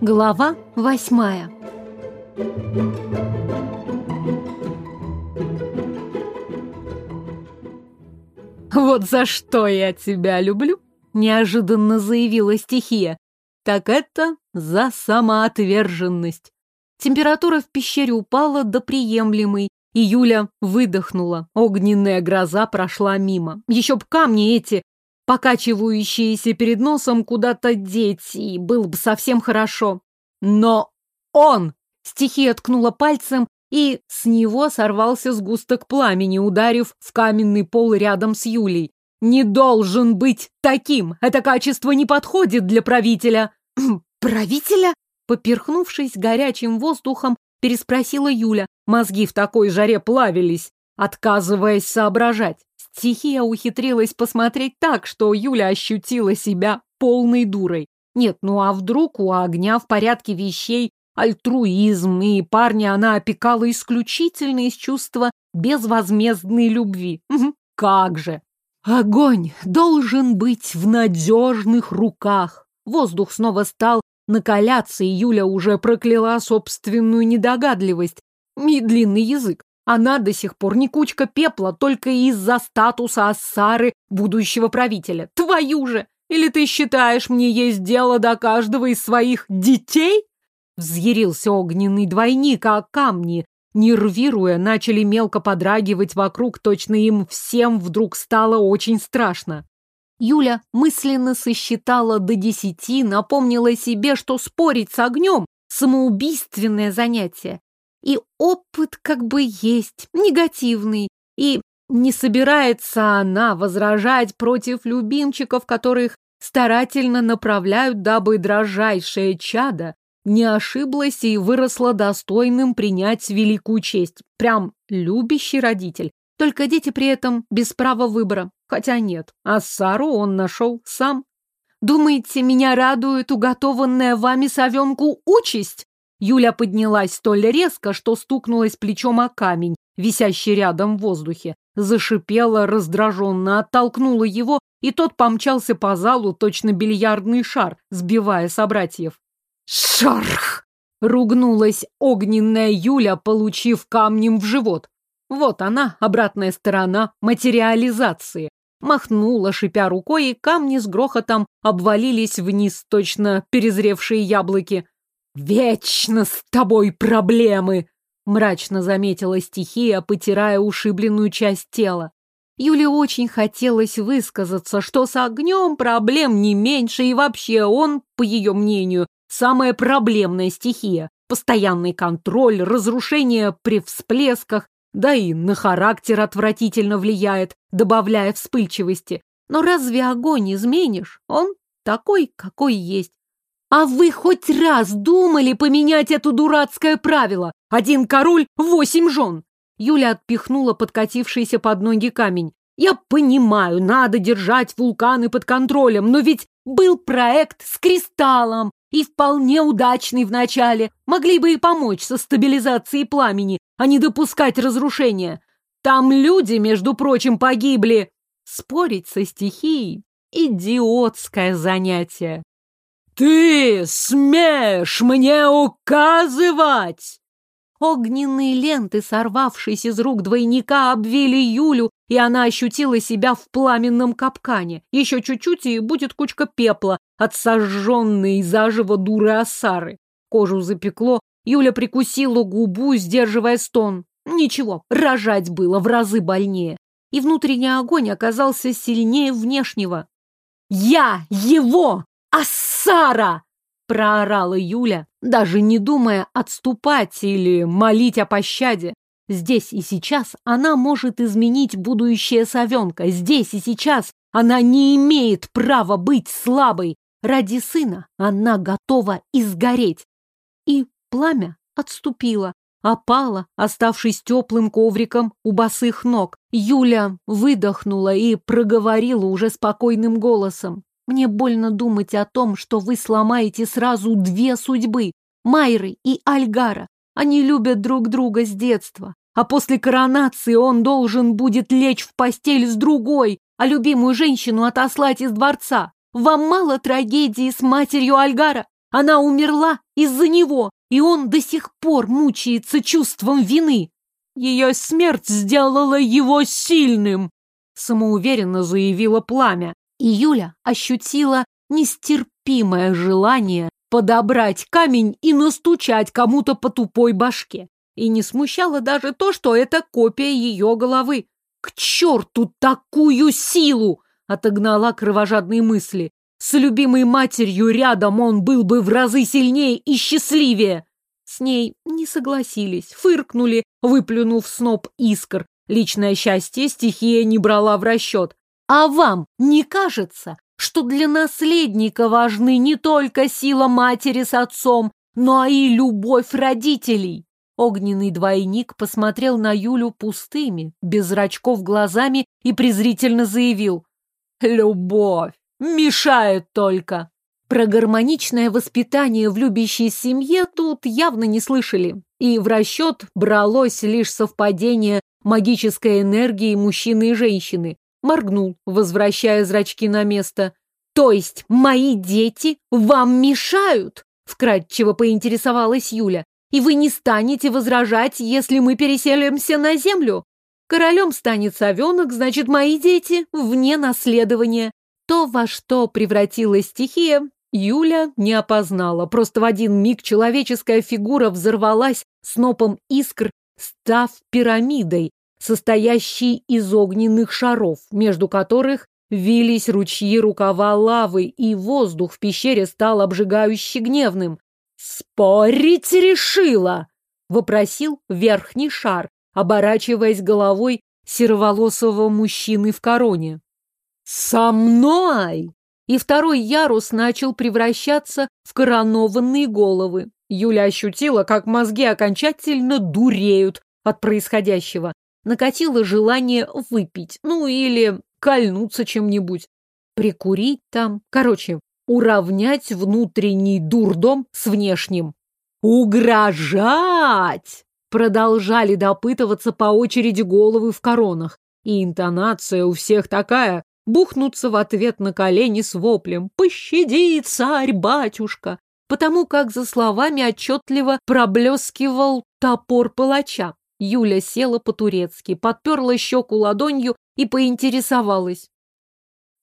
Глава восьмая «Вот за что я тебя люблю!» — неожиданно заявила стихия. «Так это за самоотверженность!» Температура в пещере упала до приемлемой, и Юля выдохнула. Огненная гроза прошла мимо. Еще б камни эти, покачивающиеся перед носом, куда-то деть, и было бы совсем хорошо. Но он! Стихия ткнула пальцем, и с него сорвался сгусток пламени, ударив в каменный пол рядом с Юлей. «Не должен быть таким! Это качество не подходит для правителя!» «Правителя?» Поперхнувшись горячим воздухом, переспросила Юля. Мозги в такой жаре плавились, отказываясь соображать. Стихия ухитрилась посмотреть так, что Юля ощутила себя полной дурой. Нет, ну а вдруг у огня в порядке вещей альтруизм, и парня она опекала исключительно из чувства безвозмездной любви. Как же! Огонь должен быть в надежных руках. Воздух снова стал накаляться, и Юля уже прокляла собственную недогадливость и длинный язык. Она до сих пор не кучка пепла только из-за статуса Ассары, будущего правителя. Твою же! Или ты считаешь, мне есть дело до каждого из своих детей? Взъярился огненный двойник, а камни, нервируя, начали мелко подрагивать вокруг, точно им всем вдруг стало очень страшно. Юля мысленно сосчитала до десяти, напомнила себе, что спорить с огнем – самоубийственное занятие. И опыт как бы есть, негативный, и не собирается она возражать против любимчиков, которых старательно направляют, дабы дрожайшее чадо не ошиблась и выросла достойным принять великую честь. Прям любящий родитель. Только дети при этом без права выбора. Хотя нет, а Сару он нашел сам. Думаете, меня радует уготованная вами совенку участь? Юля поднялась столь резко, что стукнулась плечом о камень, висящий рядом в воздухе. Зашипела раздраженно, оттолкнула его, и тот помчался по залу, точно бильярдный шар, сбивая собратьев. «Шарх!» — ругнулась огненная Юля, получив камнем в живот. Вот она, обратная сторона материализации. Махнула, шипя рукой, и камни с грохотом обвалились вниз, точно перезревшие яблоки. «Вечно с тобой проблемы!» — мрачно заметила стихия, потирая ушибленную часть тела. Юле очень хотелось высказаться, что с огнем проблем не меньше, и вообще он, по ее мнению, самая проблемная стихия. Постоянный контроль, разрушение при всплесках, да и на характер отвратительно влияет, добавляя вспыльчивости. Но разве огонь изменишь? Он такой, какой есть. А вы хоть раз думали поменять это дурацкое правило? Один король, восемь жен. Юля отпихнула подкатившийся под ноги камень. Я понимаю, надо держать вулканы под контролем, но ведь был проект с кристаллом, и вполне удачный вначале. Могли бы и помочь со стабилизацией пламени, а не допускать разрушения. Там люди, между прочим, погибли. Спорить со стихией — идиотское занятие. «Ты смеешь мне указывать?» Огненные ленты, сорвавшись из рук двойника, обвили Юлю, и она ощутила себя в пламенном капкане. Еще чуть-чуть, и будет кучка пепла от сожженной заживо дуры Осары. Кожу запекло, Юля прикусила губу, сдерживая стон. Ничего, рожать было в разы больнее. И внутренний огонь оказался сильнее внешнего. «Я его! Ассара!» проорала Юля, даже не думая отступать или молить о пощаде. Здесь и сейчас она может изменить будущее совенка. Здесь и сейчас она не имеет права быть слабой. Ради сына она готова изгореть. И пламя отступило, опало, оставшись теплым ковриком у босых ног. Юля выдохнула и проговорила уже спокойным голосом. Мне больно думать о том, что вы сломаете сразу две судьбы — Майры и Альгара. Они любят друг друга с детства. А после коронации он должен будет лечь в постель с другой, а любимую женщину отослать из дворца. вам мало трагедии с матерью Альгара? Она умерла из-за него, и он до сих пор мучается чувством вины. Ее смерть сделала его сильным, самоуверенно заявила пламя. И Юля ощутила нестерпимое желание подобрать камень и настучать кому-то по тупой башке. И не смущало даже то, что это копия ее головы. К черту такую силу! Отогнала кровожадные мысли. С любимой матерью рядом он был бы в разы сильнее и счастливее. С ней не согласились, фыркнули, выплюнув сноп искр. Личное счастье стихия не брала в расчет. А вам не кажется, что для наследника важны не только сила матери с отцом, но и любовь родителей? Огненный двойник посмотрел на Юлю пустыми, без зрачков глазами и презрительно заявил. «Любовь! Мешает только!» Про гармоничное воспитание в любящей семье тут явно не слышали, и в расчет бралось лишь совпадение магической энергии мужчины и женщины. Моргнул, возвращая зрачки на место. «То есть мои дети вам мешают?» Вкратчиво поинтересовалась Юля и вы не станете возражать, если мы переселимся на землю. Королем станет совенок, значит, мои дети вне наследования. То, во что превратилась стихия, Юля не опознала. Просто в один миг человеческая фигура взорвалась снопом искр, став пирамидой, состоящей из огненных шаров, между которых вились ручьи рукава лавы, и воздух в пещере стал обжигающе гневным. «Спорить решила!» — вопросил верхний шар, оборачиваясь головой сероволосого мужчины в короне. «Со мной!» И второй ярус начал превращаться в коронованные головы. Юля ощутила, как мозги окончательно дуреют от происходящего. Накатило желание выпить, ну или кольнуться чем-нибудь. Прикурить там. Короче, уравнять внутренний дурдом с внешним. «Угрожать!» Продолжали допытываться по очереди головы в коронах. И интонация у всех такая — бухнуться в ответ на колени с воплем «Пощади, царь-батюшка!» потому как за словами отчетливо проблескивал топор палача. Юля села по-турецки, подперла щеку ладонью и поинтересовалась.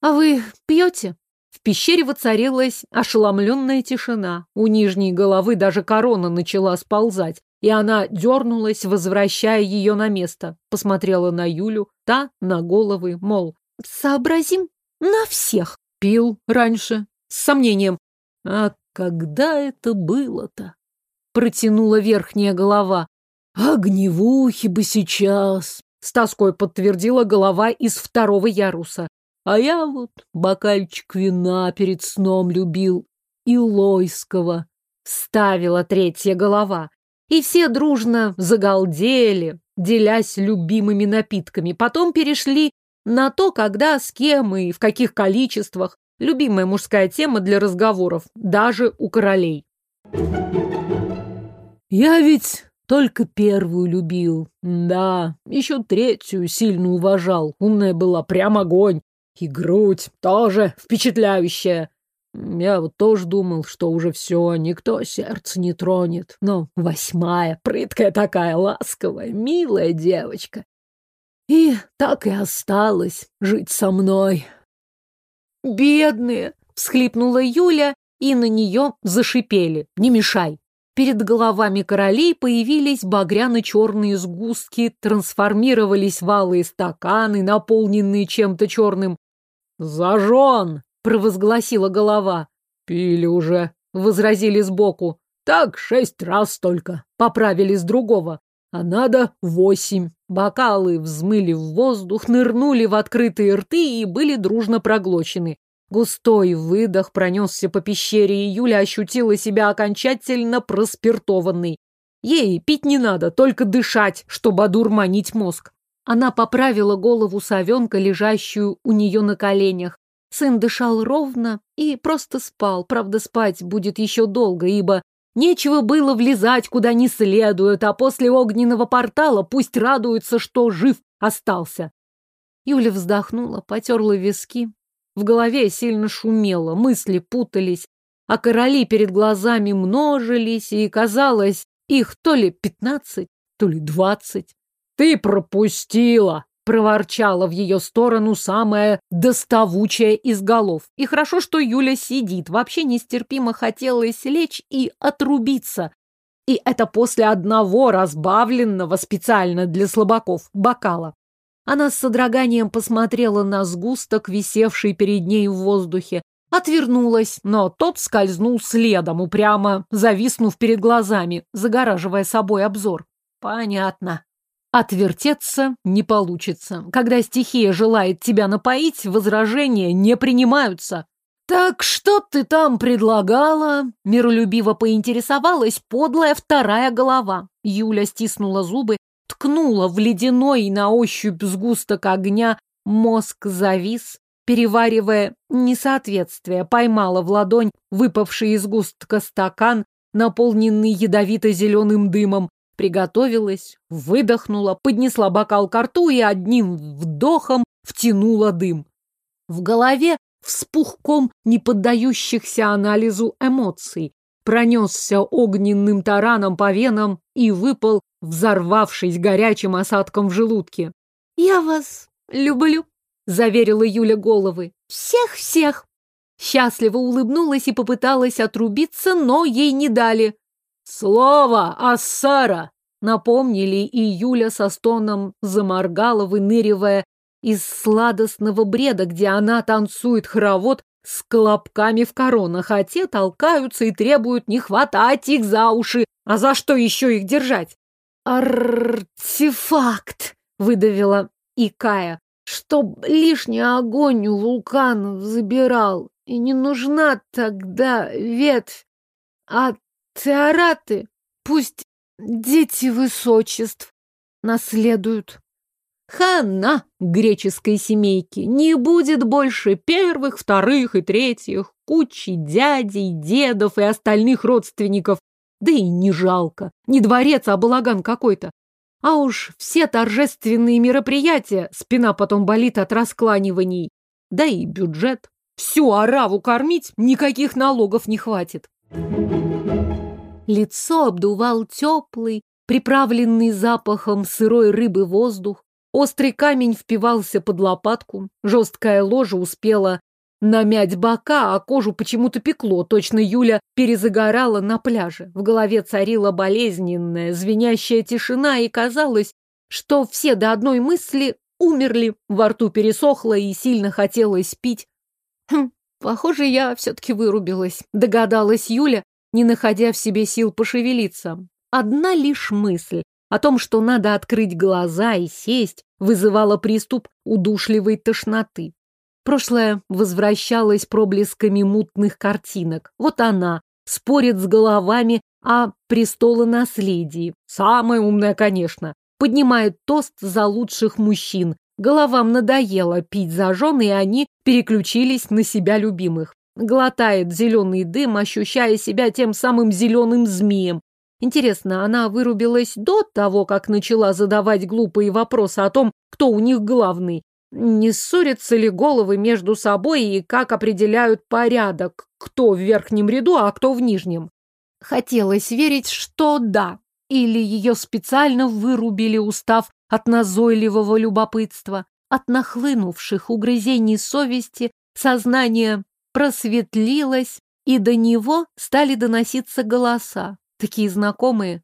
«А вы пьете?» В пещере воцарилась ошеломленная тишина. У нижней головы даже корона начала сползать, и она дернулась, возвращая ее на место. Посмотрела на Юлю, та на головы, мол, сообразим на всех. Пил раньше, с сомнением. А когда это было-то? Протянула верхняя голова. Огневухи бы сейчас, с тоской подтвердила голова из второго яруса. А я вот бокальчик вина перед сном любил. И Лойского. Ставила третья голова. И все дружно загалдели, делясь любимыми напитками. Потом перешли на то, когда, с кем и в каких количествах. Любимая мужская тема для разговоров, даже у королей. Я ведь только первую любил. Да, еще третью сильно уважал. Умная была, прям огонь. И грудь тоже впечатляющая. Я вот тоже думал, что уже все, никто сердце не тронет. Но восьмая, прыткая такая, ласковая, милая девочка. И так и осталась жить со мной. «Бедные!» — всхлипнула Юля, и на нее зашипели. «Не мешай!» Перед головами королей появились багряно-черные сгустки, трансформировались в алые стаканы, наполненные чем-то черным, «Зажжен!» — провозгласила голова. «Пили уже», — возразили сбоку. «Так шесть раз только», — поправили с другого. «А надо восемь». Бокалы взмыли в воздух, нырнули в открытые рты и были дружно проглочены. Густой выдох пронесся по пещере, и Юля ощутила себя окончательно проспиртованной. Ей пить не надо, только дышать, чтобы одурманить мозг. Она поправила голову совенка, лежащую у нее на коленях. Сын дышал ровно и просто спал. Правда, спать будет еще долго, ибо нечего было влезать куда не следует, а после огненного портала пусть радуется, что жив остался. Юля вздохнула, потерла виски. В голове сильно шумело, мысли путались, а короли перед глазами множились, и казалось, их то ли пятнадцать, то ли двадцать. «Ты пропустила!» — проворчала в ее сторону самая доставучая из голов. И хорошо, что Юля сидит. Вообще нестерпимо хотелось лечь и отрубиться. И это после одного разбавленного специально для слабаков бокала. Она с содроганием посмотрела на сгусток, висевший перед ней в воздухе, отвернулась, но тот скользнул следом, упрямо зависнув перед глазами, загораживая собой обзор. Понятно. Отвертеться не получится. Когда стихия желает тебя напоить, возражения не принимаются. «Так что ты там предлагала?» Миролюбиво поинтересовалась подлая вторая голова. Юля стиснула зубы, ткнула в ледяной на ощупь сгусток огня, мозг завис, переваривая несоответствие, поймала в ладонь выпавший из густка стакан, наполненный ядовито-зеленым дымом, приготовилась, выдохнула, поднесла бокал к рту и одним вдохом втянула дым. В голове вспухком не поддающихся анализу эмоций, пронесся огненным тараном по венам и выпал, взорвавшись горячим осадком в желудке. «Я вас люблю», — заверила Юля головы. «Всех-всех!» Счастливо улыбнулась и попыталась отрубиться, но ей не дали. «Слово, Ассара!» Напомнили, и Юля со стоном заморгала, выныривая из сладостного бреда, где она танцует хоровод с колобками в коронах, а те толкаются и требуют не хватать их за уши. А за что еще их держать? «Артефакт!» — выдавила Икая чтоб лишний огонь у вулканов забирал. И не нужна тогда ветвь, а теораты пусть дети высочеств наследуют. Хана греческой семейки не будет больше первых, вторых и третьих, кучи дядей, дедов и остальных родственников. Да и не жалко. Не дворец, а балаган какой-то. А уж все торжественные мероприятия, спина потом болит от раскланиваний. Да и бюджет. Всю ораву кормить никаких налогов не хватит. Лицо обдувал теплый, приправленный запахом сырой рыбы воздух. Острый камень впивался под лопатку. Жесткая ложа успела намять бока, а кожу почему-то пекло. Точно Юля перезагорала на пляже. В голове царила болезненная, звенящая тишина, и казалось, что все до одной мысли умерли. Во рту пересохло и сильно хотелось пить. Хм, похоже, я все-таки вырубилась, догадалась Юля, не находя в себе сил пошевелиться. Одна лишь мысль о том, что надо открыть глаза и сесть, вызывала приступ удушливой тошноты. Прошлое возвращалось проблесками мутных картинок. Вот она спорит с головами о престолонаследии. Самая умная, конечно. Поднимает тост за лучших мужчин. Головам надоело пить за жен, и они переключились на себя любимых. Глотает зеленый дым, ощущая себя тем самым зеленым змеем. Интересно, она вырубилась до того, как начала задавать глупые вопросы о том, кто у них главный, не ссорятся ли головы между собой и как определяют порядок, кто в верхнем ряду, а кто в нижнем? Хотелось верить, что да. Или ее специально вырубили, устав от назойливого любопытства, от нахлынувших угрызений совести, сознание просветлилось, и до него стали доноситься голоса, такие знакомые.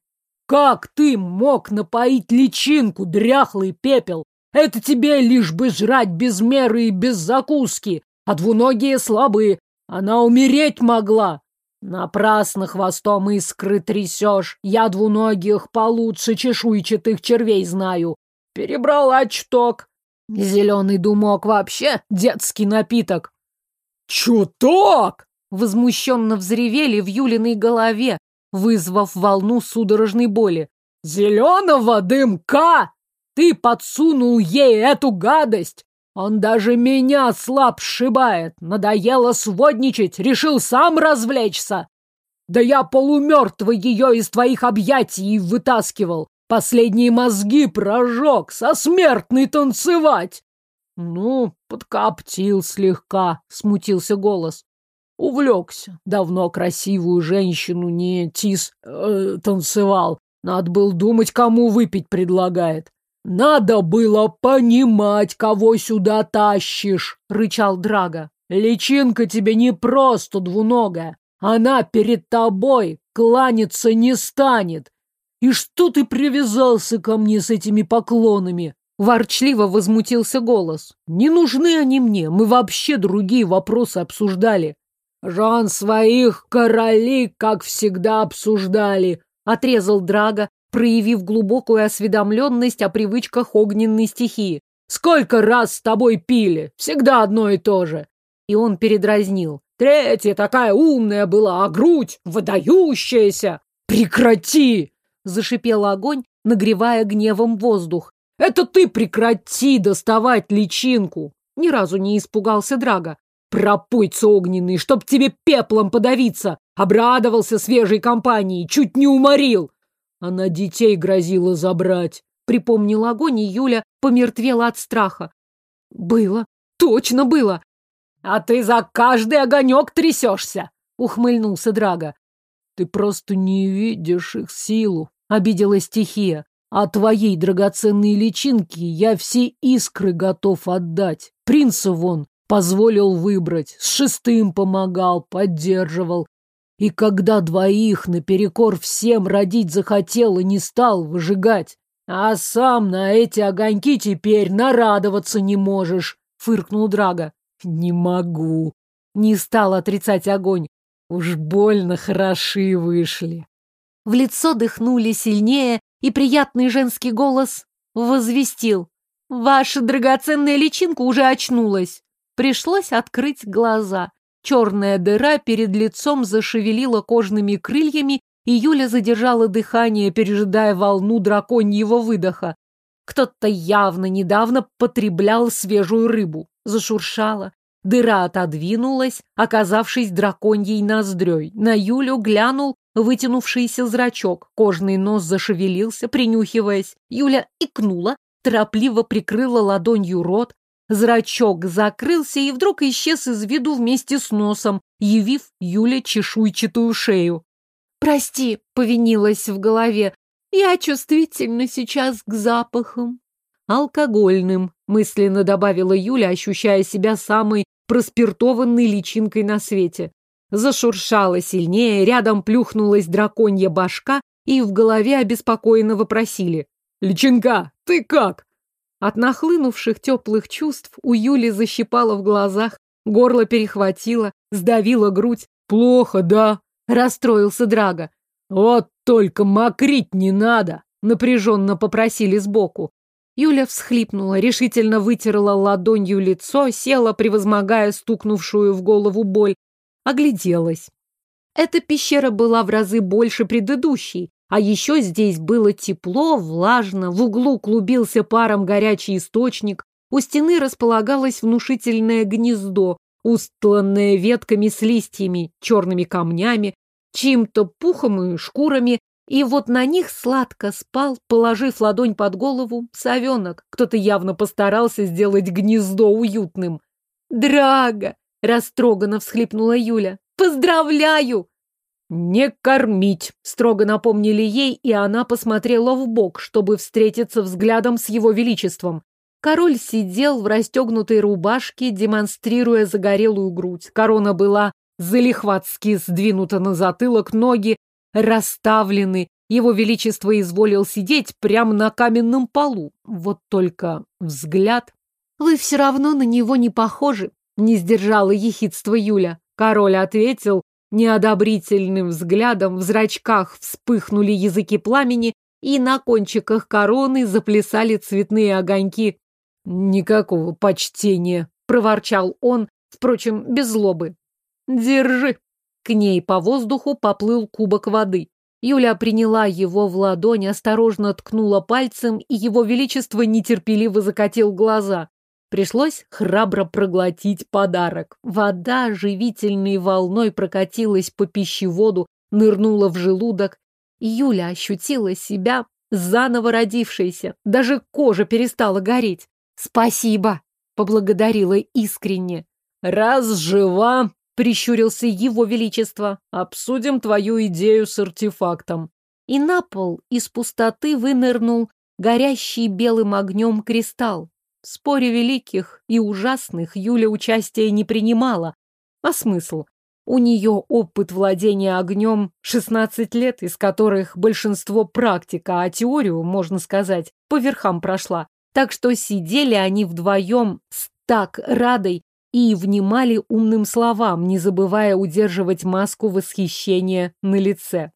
«Как ты мог напоить личинку, дряхлый пепел? Это тебе лишь бы жрать без меры и без закуски, а двуногие слабые. Она умереть могла. Напрасно хвостом искры трясешь. Я двуногих получше чешуйчатых червей знаю. Перебрала чуток. Зеленый думок вообще детский напиток. Чуток! Возмущенно взревели в Юлиной голове, вызвав волну судорожной боли. «Зеленого дымка! Ты подсунул ей эту гадость! Он даже меня слаб сшибает! Надоело сводничать, решил сам развлечься! Да я полумертвый ее из твоих объятий вытаскивал! Последние мозги прожег, со смертной танцевать!» Ну, подкоптил слегка, смутился голос. Увлекся. Давно красивую женщину не тис э, танцевал. Надо было думать, кому выпить предлагает. Надо было понимать, кого сюда тащишь, рычал Драга. Личинка тебе не просто двуногая. Она перед тобой кланяться не станет. И что ты привязался ко мне с этими поклонами? Ворчливо возмутился голос. Не нужны они мне, мы вообще другие вопросы обсуждали. Жан своих королей, как всегда, обсуждали, отрезал Драга, проявив глубокую осведомленность о привычках огненной стихии. Сколько раз с тобой пили? Всегда одно и то же. И он передразнил. Третья такая умная была, а грудь выдающаяся. Прекрати! Зашипел огонь, нагревая гневом воздух. Это ты прекрати доставать личинку! Ни разу не испугался Драга. Пропойца огненный, чтоб тебе пеплом подавиться! Обрадовался свежей компании, чуть не уморил! Она детей грозила забрать. Припомнил огонь, и Юля помертвела от страха. Было, точно было. А ты за каждый огонек трясешься, ухмыльнулся Драга. Ты просто не видишь их силу, обиделась стихия. А твоей драгоценной личинке я все искры готов отдать. Принца вон Позволил выбрать, с шестым помогал, поддерживал. И когда двоих наперекор всем родить захотел и не стал выжигать. А сам на эти огоньки теперь нарадоваться не можешь, фыркнул Драга. Не могу. Не стал отрицать огонь. Уж больно хороши вышли. В лицо дыхнули сильнее, и приятный женский голос возвестил. Ваша драгоценная личинка уже очнулась. Пришлось открыть глаза. Черная дыра перед лицом зашевелила кожными крыльями, и Юля задержала дыхание, пережидая волну драконьего выдоха. Кто-то явно недавно потреблял свежую рыбу. Зашуршала. Дыра отодвинулась, оказавшись драконьей ноздрёй. На Юлю глянул вытянувшийся зрачок. Кожный нос зашевелился, принюхиваясь. Юля икнула, торопливо прикрыла ладонью рот, Зрачок закрылся и вдруг исчез из виду вместе с носом, явив Юле чешуйчатую шею. «Прости», — повинилась в голове, — «я чувствительна сейчас к запахам». «Алкогольным», — мысленно добавила Юля, ощущая себя самой проспиртованной личинкой на свете. Зашуршала сильнее, рядом плюхнулась драконья башка, и в голове обеспокоенно вопросили. «Личинка, ты как?» От нахлынувших теплых чувств у Юли защипало в глазах, горло перехватило, сдавило грудь. «Плохо, да?» — расстроился Драга. «Вот только мокрить не надо!» — напряженно попросили сбоку. Юля всхлипнула, решительно вытерла ладонью лицо, села, превозмогая стукнувшую в голову боль, огляделась. Эта пещера была в разы больше предыдущей, а еще здесь было тепло, влажно, в углу клубился паром горячий источник, у стены располагалось внушительное гнездо, устланное ветками с листьями, черными камнями, чьим-то пухом и шкурами, и вот на них сладко спал, положив ладонь под голову, совенок. Кто-то явно постарался сделать гнездо уютным. «Драга!» — растроганно всхлипнула Юля. «Поздравляю!» «Не кормить!» — строго напомнили ей, и она посмотрела в бок, чтобы встретиться взглядом с его величеством. Король сидел в расстегнутой рубашке, демонстрируя загорелую грудь. Корона была залихватски сдвинута на затылок, ноги расставлены. Его величество изволил сидеть прямо на каменном полу. Вот только взгляд... «Вы все равно на него не похожи», — не сдержала ехидство Юля. Король ответил Неодобрительным взглядом в зрачках вспыхнули языки пламени, и на кончиках короны заплясали цветные огоньки. «Никакого почтения», — проворчал он, впрочем, без злобы. «Держи». К ней по воздуху поплыл кубок воды. Юля приняла его в ладонь, осторожно ткнула пальцем, и его величество нетерпеливо закатил глаза. Пришлось храбро проглотить подарок. Вода живительной волной прокатилась по пищеводу, нырнула в желудок. Юля ощутила себя заново родившейся. Даже кожа перестала гореть. «Спасибо!» поблагодарила искренне. Раз жива, прищурился его величество, обсудим твою идею с артефактом. И на пол из пустоты вынырнул горящий белым огнем кристалл. В споре великих и ужасных Юля участия не принимала. А смысл? У нее опыт владения огнем 16 лет, из которых большинство практика, а теорию, можно сказать, по верхам прошла. Так что сидели они вдвоем с так радой и внимали умным словам, не забывая удерживать маску восхищения на лице.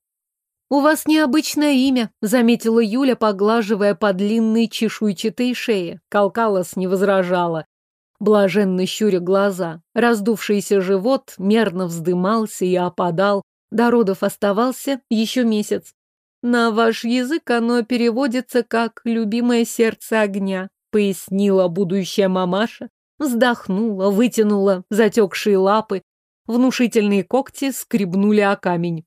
«У вас необычное имя», — заметила Юля, поглаживая по длинной чешуйчатой шее. Калкалос не возражала. Блаженно щуря глаза, раздувшийся живот мерно вздымался и опадал. До родов оставался еще месяц. «На ваш язык оно переводится как «любимое сердце огня», — пояснила будущая мамаша. Вздохнула, вытянула затекшие лапы. Внушительные когти скребнули о камень.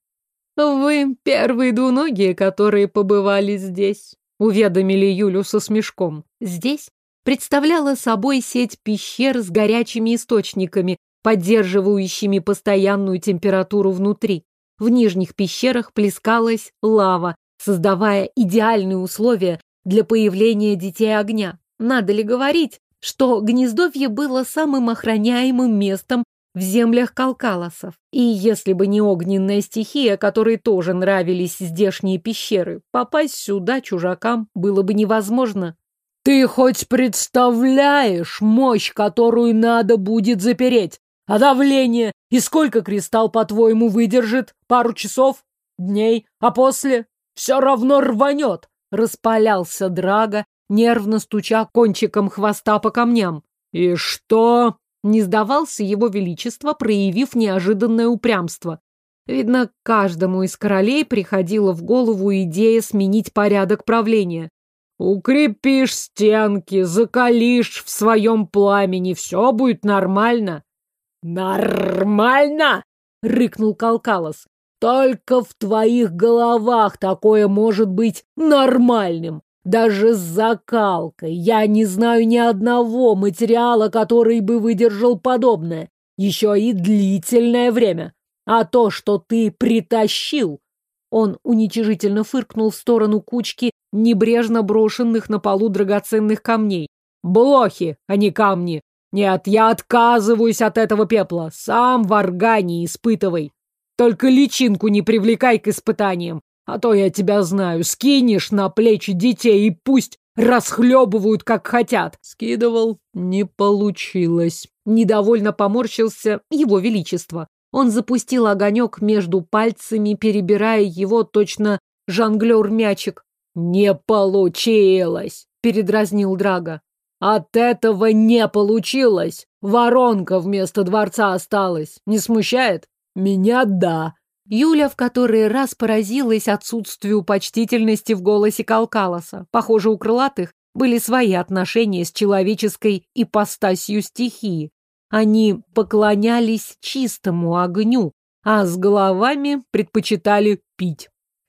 «Вы первые двуногие, которые побывали здесь», — уведомили Юлю со смешком. «Здесь?» представляла собой сеть пещер с горячими источниками, поддерживающими постоянную температуру внутри. В нижних пещерах плескалась лава, создавая идеальные условия для появления детей огня. Надо ли говорить, что гнездовье было самым охраняемым местом в землях Калкалосов. И если бы не огненная стихия, которой тоже нравились здешние пещеры, попасть сюда чужакам было бы невозможно. «Ты хоть представляешь мощь, которую надо будет запереть? А давление? И сколько кристалл, по-твоему, выдержит? Пару часов? Дней? А после? Все равно рванет!» Распалялся Драга, нервно стуча кончиком хвоста по камням. «И что?» — не сдавался его величество, проявив неожиданное упрямство. Видно, каждому из королей приходила в голову идея сменить порядок правления. «Укрепишь стенки, закалишь в своем пламени, все будет нормально». «Нормально!» — рыкнул Калкалос. «Только в твоих головах такое может быть нормальным. Даже с закалкой я не знаю ни одного материала, который бы выдержал подобное. Еще и длительное время. А то, что ты притащил... Он уничижительно фыркнул в сторону кучки небрежно брошенных на полу драгоценных камней. Блохи, а не камни. Нет, я отказываюсь от этого пепла. Сам в органе испытывай. Только личинку не привлекай к испытаниям. А то я тебя знаю, скинешь на плечи детей и пусть расхлебывают, как хотят. Скидывал, не получилось. Недовольно поморщился его величество. Он запустил огонек между пальцами, перебирая его точно жонглер-мячик. «Не получилось!» — передразнил Драга. «От этого не получилось! Воронка вместо дворца осталась. Не смущает? Меня — да!» Юля в который раз поразилась отсутствию почтительности в голосе Калкалоса. Похоже, у крылатых были свои отношения с человеческой ипостасью стихии. Они поклонялись чистому огню, а с головами предпочитали пить.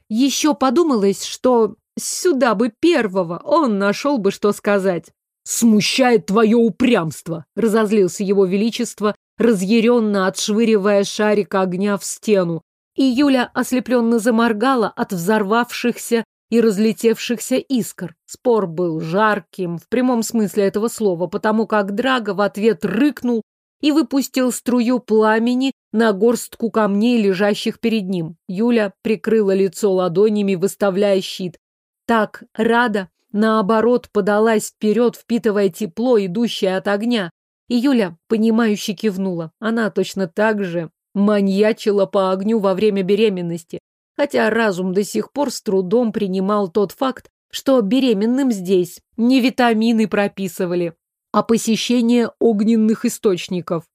Еще подумалось, что сюда бы первого он нашел бы что сказать. «Смущает твое упрямство!» — разозлился его величество, разъяренно отшвыривая шарик огня в стену, и Юля ослепленно заморгала от взорвавшихся и разлетевшихся искр. Спор был жарким, в прямом смысле этого слова, потому как Драго в ответ рыкнул и выпустил струю пламени на горстку камней, лежащих перед ним. Юля прикрыла лицо ладонями, выставляя щит. Так рада, наоборот, подалась вперед, впитывая тепло, идущее от огня. И Юля, понимающе кивнула. Она точно так же маньячила по огню во время беременности, хотя разум до сих пор с трудом принимал тот факт, что беременным здесь не витамины прописывали, а посещение огненных источников.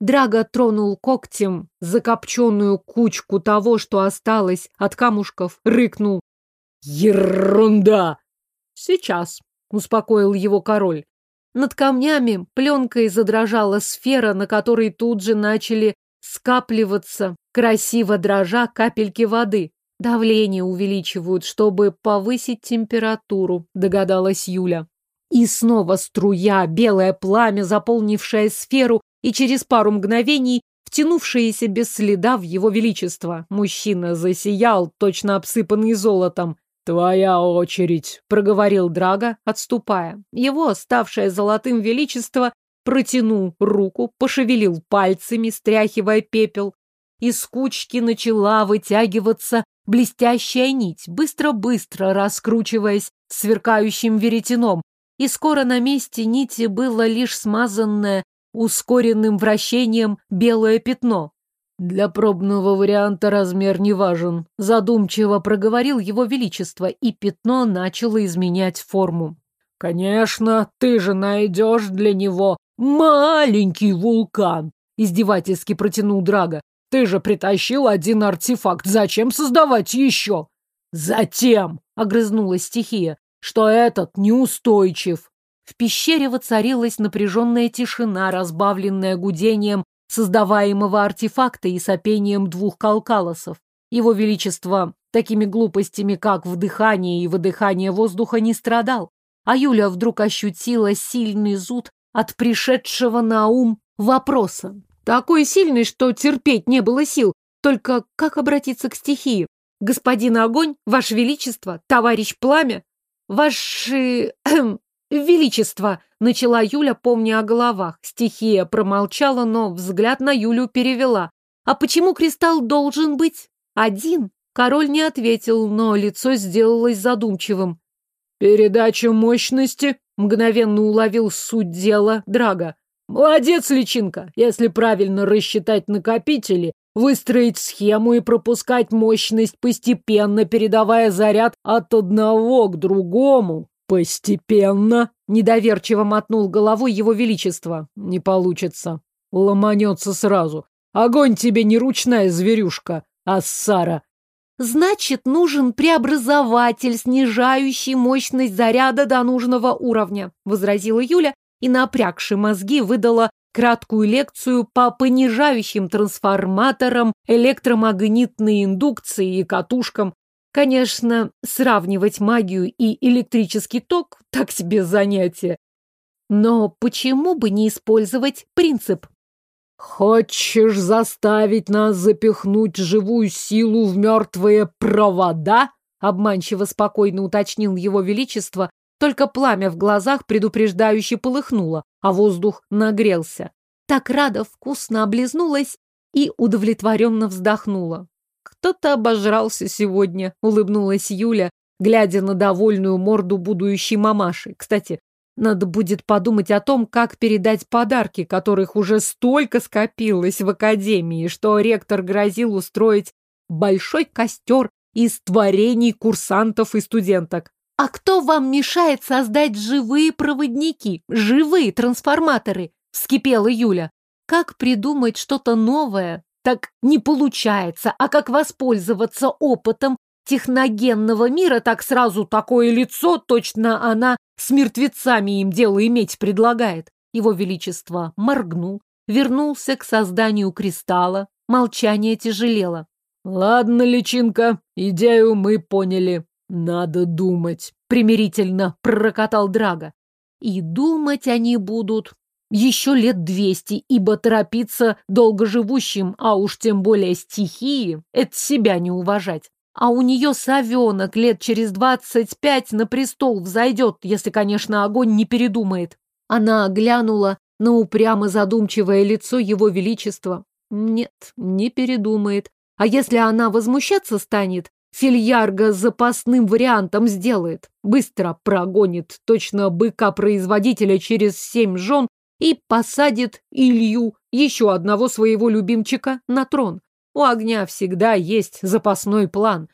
Драго тронул когтем закопченную кучку того, что осталось от камушков, рыкнул. «Ерунда!» «Сейчас», — успокоил его король. Над камнями пленкой задрожала сфера, на которой тут же начали скапливаться, красиво дрожа капельки воды. Давление увеличивают, чтобы повысить температуру, догадалась Юля. И снова струя, белое пламя, заполнившее сферу, и через пару мгновений втянувшееся без следа в его величество. Мужчина засиял, точно обсыпанный золотом. «Твоя очередь», — проговорил Драга, отступая. Его, ставшее золотым величество, протянул руку, пошевелил пальцами, стряхивая пепел. Из кучки начала вытягиваться блестящая нить, быстро-быстро раскручиваясь сверкающим веретеном, и скоро на месте нити было лишь смазанное ускоренным вращением белое пятно. Для пробного варианта размер не важен. Задумчиво проговорил его величество, и пятно начало изменять форму. Конечно, ты же найдешь для него маленький вулкан, издевательски протянул Драга. Ты же притащил один артефакт. Зачем создавать еще? Затем, огрызнулась стихия, что этот неустойчив. В пещере воцарилась напряженная тишина, разбавленная гудением создаваемого артефакта и сопением двух калкалосов. Его Величество такими глупостями, как вдыхание и выдыхание воздуха, не страдал. А Юля вдруг ощутила сильный зуд от пришедшего на ум вопроса. Такой сильный, что терпеть не было сил. Только как обратиться к стихии? Господин Огонь, Ваше Величество, товарищ Пламя, Ваше... Величество, начала Юля, помня о головах. Стихия промолчала, но взгляд на Юлю перевела. А почему кристалл должен быть один? Король не ответил, но лицо сделалось задумчивым. Передача мощности мгновенно уловил суть дела Драга. Молодец, личинка! Если правильно рассчитать накопители, выстроить схему и пропускать мощность постепенно, передавая заряд от одного к другому. Постепенно, недоверчиво мотнул головой его величество. Не получится. Ломанется сразу. Огонь тебе не ручная зверюшка, а Сара. Значит, нужен преобразователь, снижающий мощность заряда до нужного уровня, возразила Юля и, напрягши мозги, выдала краткую лекцию по понижающим трансформаторам, электромагнитной индукции и катушкам. Конечно, сравнивать магию и электрический ток – так себе занятие. Но почему бы не использовать принцип? «Хочешь заставить нас запихнуть живую силу в мертвые провода?» обманчиво спокойно уточнил его величество, только пламя в глазах предупреждающе полыхнуло, а воздух нагрелся. Так рада вкусно облизнулась и удовлетворенно вздохнула. Кто-то обожрался сегодня, улыбнулась Юля, глядя на довольную морду будущей мамаши. Кстати, надо будет подумать о том, как передать подарки, которых уже столько скопилось в академии, что ректор грозил устроить большой костер из творений курсантов и студенток. А кто вам мешает создать живые проводники, живые трансформаторы? Вскипела Юля. Как придумать что-то новое? Так не получается. А как воспользоваться опытом техногенного мира, так сразу такое лицо, точно она с мертвецами им дело иметь предлагает. Его Величество моргнул, вернулся к созданию кристалла. Молчание тяжелело. «Ладно, личинка, идею мы поняли. Надо думать, примирительно прокатал Драга. И думать они будут еще лет двести, ибо торопиться долгоживущим, а уж тем более стихии, это себя не уважать. А у нее совенок лет через двадцать пять на престол взойдет, если, конечно, огонь не передумает. Она глянула на упрямо задумчивое лицо его величества. Нет, не передумает. А если она возмущаться станет, Фильярга запасным вариантом сделает. Быстро прогонит точно быка-производителя через семь жен и посадит Илью, еще одного своего любимчика, на трон. У огня всегда есть запасной план.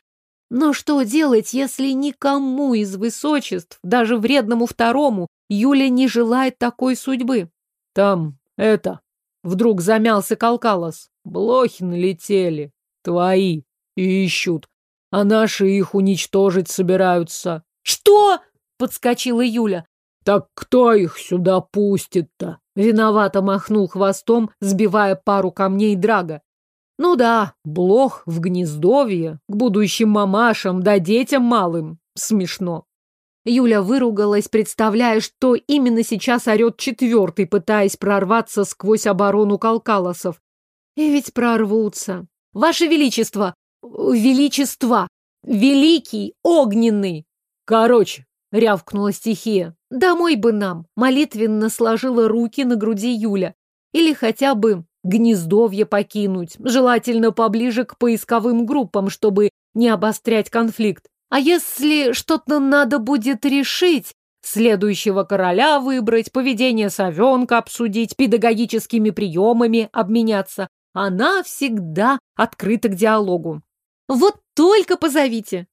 Но что делать, если никому из высочеств, даже вредному второму, Юля не желает такой судьбы? Там это... Вдруг замялся Калкалос. Блохи налетели. Твои. И ищут а наши их уничтожить собираются. Что? Подскочила Юля. Так кто их сюда пустит-то? Виновато махнул хвостом, сбивая пару камней драга. Ну да, блох в гнездовье, к будущим мамашам да детям малым. Смешно. Юля выругалась, представляя, что именно сейчас орет четвертый, пытаясь прорваться сквозь оборону Калкалосов. И ведь прорвутся. Ваше Величество! Величество! Великий, огненный! Короче, рявкнула стихия. Домой бы нам! Молитвенно сложила руки на груди Юля. Или хотя бы гнездовье покинуть, желательно поближе к поисковым группам, чтобы не обострять конфликт. А если что-то надо будет решить, следующего короля выбрать, поведение совенка обсудить, педагогическими приемами обменяться, она всегда открыта к диалогу. Вот только позовите.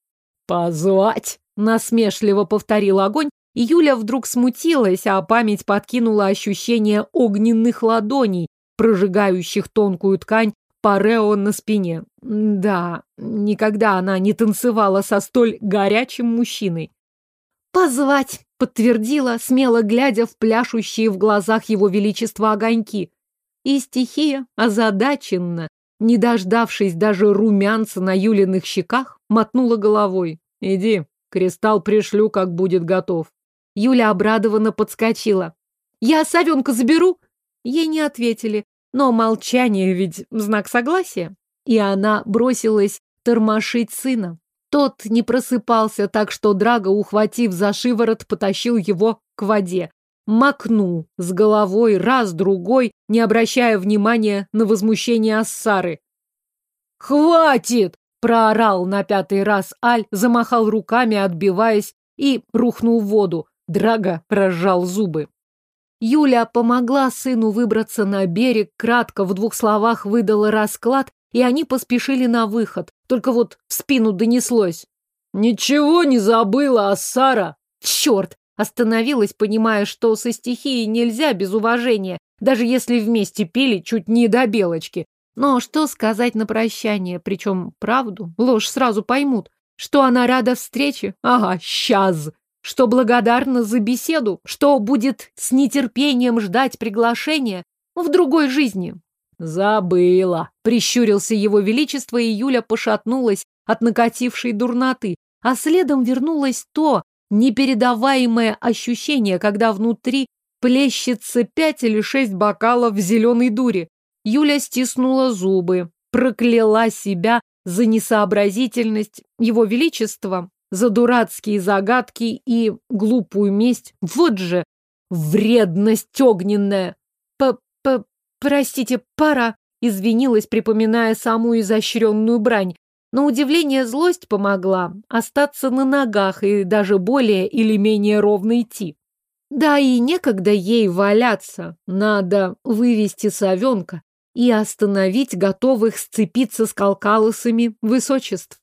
Позвать, насмешливо повторил огонь, и Юля вдруг смутилась, а память подкинула ощущение огненных ладоней, прожигающих тонкую ткань парео на спине. Да, никогда она не танцевала со столь горячим мужчиной. «Позвать!» — подтвердила, смело глядя в пляшущие в глазах его величества огоньки. И стихия, озадаченно, не дождавшись даже румянца на Юлиных щеках, мотнула головой. «Иди, кристалл пришлю, как будет готов». Юля обрадованно подскочила. «Я совенка заберу?» Ей не ответили, но молчание ведь знак согласия. И она бросилась тормошить сына. Тот не просыпался, так что Драго, ухватив за шиворот, потащил его к воде. Макнул с головой раз-другой, не обращая внимания на возмущение Ассары. «Хватит!» — проорал на пятый раз Аль, замахал руками, отбиваясь, и рухнул в воду. Драго прожал зубы. Юля помогла сыну выбраться на берег, кратко в двух словах выдала расклад, и они поспешили на выход. Только вот в спину донеслось. «Ничего не забыла, Ассара!» «Черт!» Остановилась, понимая, что со стихией нельзя без уважения, даже если вместе пили чуть не до белочки. Но что сказать на прощание, причем правду, ложь сразу поймут. Что она рада встрече? Ага, сейчас что благодарна за беседу, что будет с нетерпением ждать приглашения в другой жизни. Забыла. Прищурился его величество, и Юля пошатнулась от накатившей дурноты, а следом вернулось то непередаваемое ощущение, когда внутри плещется пять или шесть бокалов в зеленой дуре. Юля стиснула зубы, прокляла себя за несообразительность его величества, за дурацкие загадки и глупую месть. Вот же вредность огненная. П -п Простите, пора, извинилась, припоминая самую изощренную брань. На удивление злость помогла остаться на ногах и даже более или менее ровно идти. Да и некогда ей валяться. Надо вывести совенка и остановить готовых сцепиться с калкалосами высочеств.